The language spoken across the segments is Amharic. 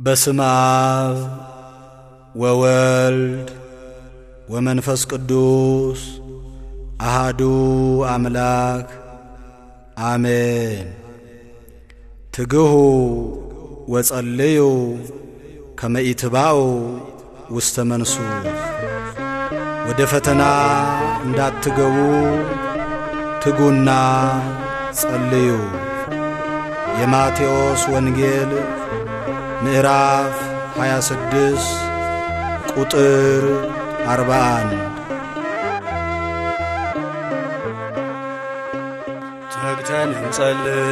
በስመ አብ ወወልድ ወመንፈስ ቅዱስ አሃዱ አምላክ አሜን። ትግሁ ወጸልዩ ከመ ኢትባኡ ውስተ መንሱ ወደ ፈተና እንዳትገቡ ትጉና ጸልዩ። የማቴዎስ ወንጌል ምዕራፍ 26 ቁጥር 41 ተግተን እንጸልይ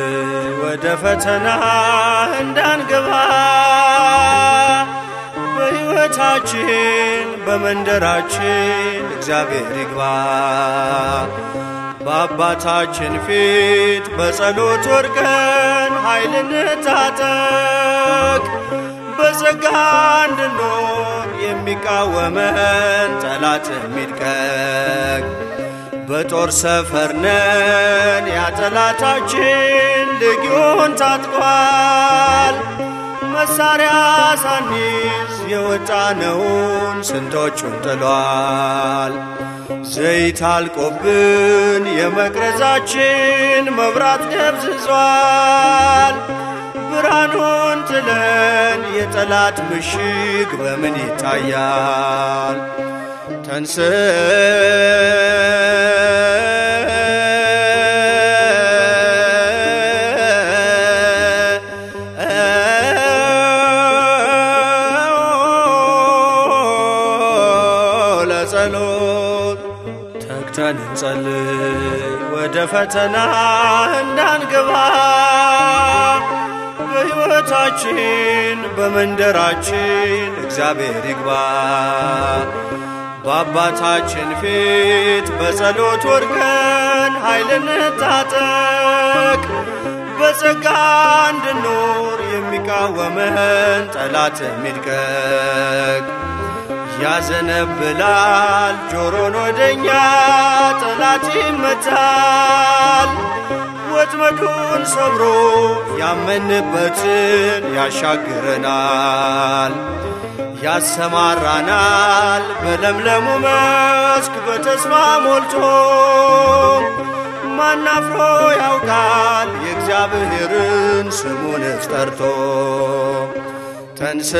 ወደ ፈተና እንዳንገባ በሕይወታችን በመንደራችን እግዚአብሔር ይግባ። በአባታችን ፊት በጸሎት ወድቀን ኃይል እንታጠቅ። በጸጋ እንድኖር የሚቃወመን ጠላት የሚድቀቅ በጦር ሰፈርነን ያጠላታችን ልጊዮን ታጥቋል። መሳሪያ ሳኒዝ የወጣነውን ስንቶቹን ጥሏል። ዘይት አልቆብን የመቅረዛችን መብራት ደብዝዟል። ብርሃኑን ጥለን የጠላት ምሽግ በምን ይታያል? ተንስ ተግተን እንጸልይ ወደ ፈተና እንዳንገባ በሕይወታችን በመንደራችን እግዚአብሔር ይግባ። በአባታችን ፊት በጸሎት ወድቀን ኃይል እንታጠቅ። በጸጋ እንድኖር የሚቃወመን ጠላት የሚድቀቅ ያዘነብላል ጆሮን ወደኛ ጠላት ይመታል። ወጥመዱን ሰብሮ ያመንበትን ያሻግረናል። ያሰማራናል በለምለሙ መስክ በተስፋ ሞልቶ ማናፍሮ ያውቃል የእግዚአብሔርን ስሙን ጠርቶ ተንስ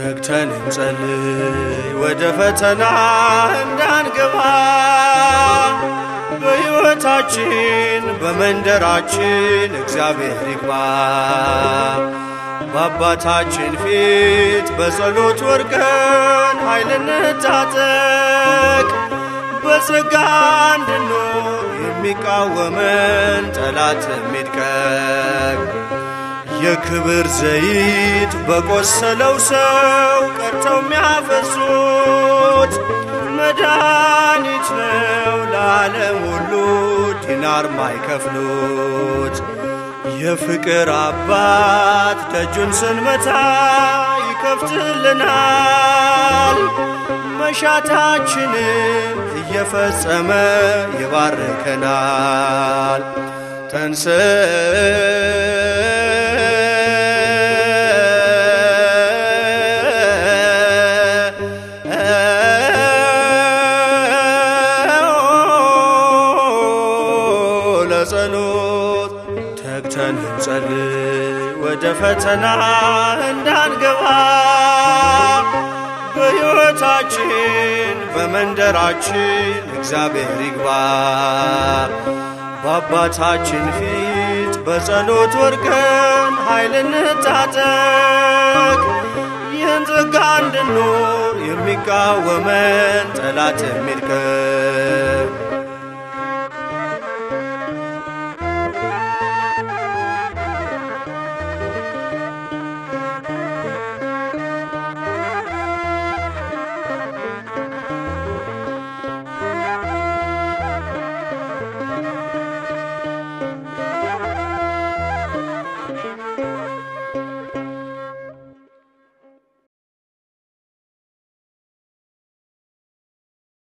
ተግተን እንጸልይ ወደ ፈተና እንዳንገባ በሕይወታችን በመንደራችን እግዚአብሔር ይግባ። በአባታችን ፊት በጸሎት ወድቀን ኃይል እንታጠቅ። በጸጋ እንድኖር የሚቃወመን ጠላት የሚድቀቅ የክብር ዘይት በቆሰለው ሰው ቀርተው የሚያፈሱት መድኃኒት ነው ለዓለም ሁሉ ዲናር ማይከፍሉት። የፍቅር አባት ደጁን ስንመታ ይከፍትልናል። መሻታችንን እየፈጸመ ይባርከናል። ተንስ ለጸሎት ተግተን እንጸልይ ወደ ፈተና እንዳንገባ በሕይወታችን በመንደራችን እግዚአብሔር ይግባ። በአባታችን ፊት በጸሎት ወድቀን ኃይል እንታጠቅ። ይህን ጸጋ እንድኖር የሚቃወመን ጠላት የሚድቀቅ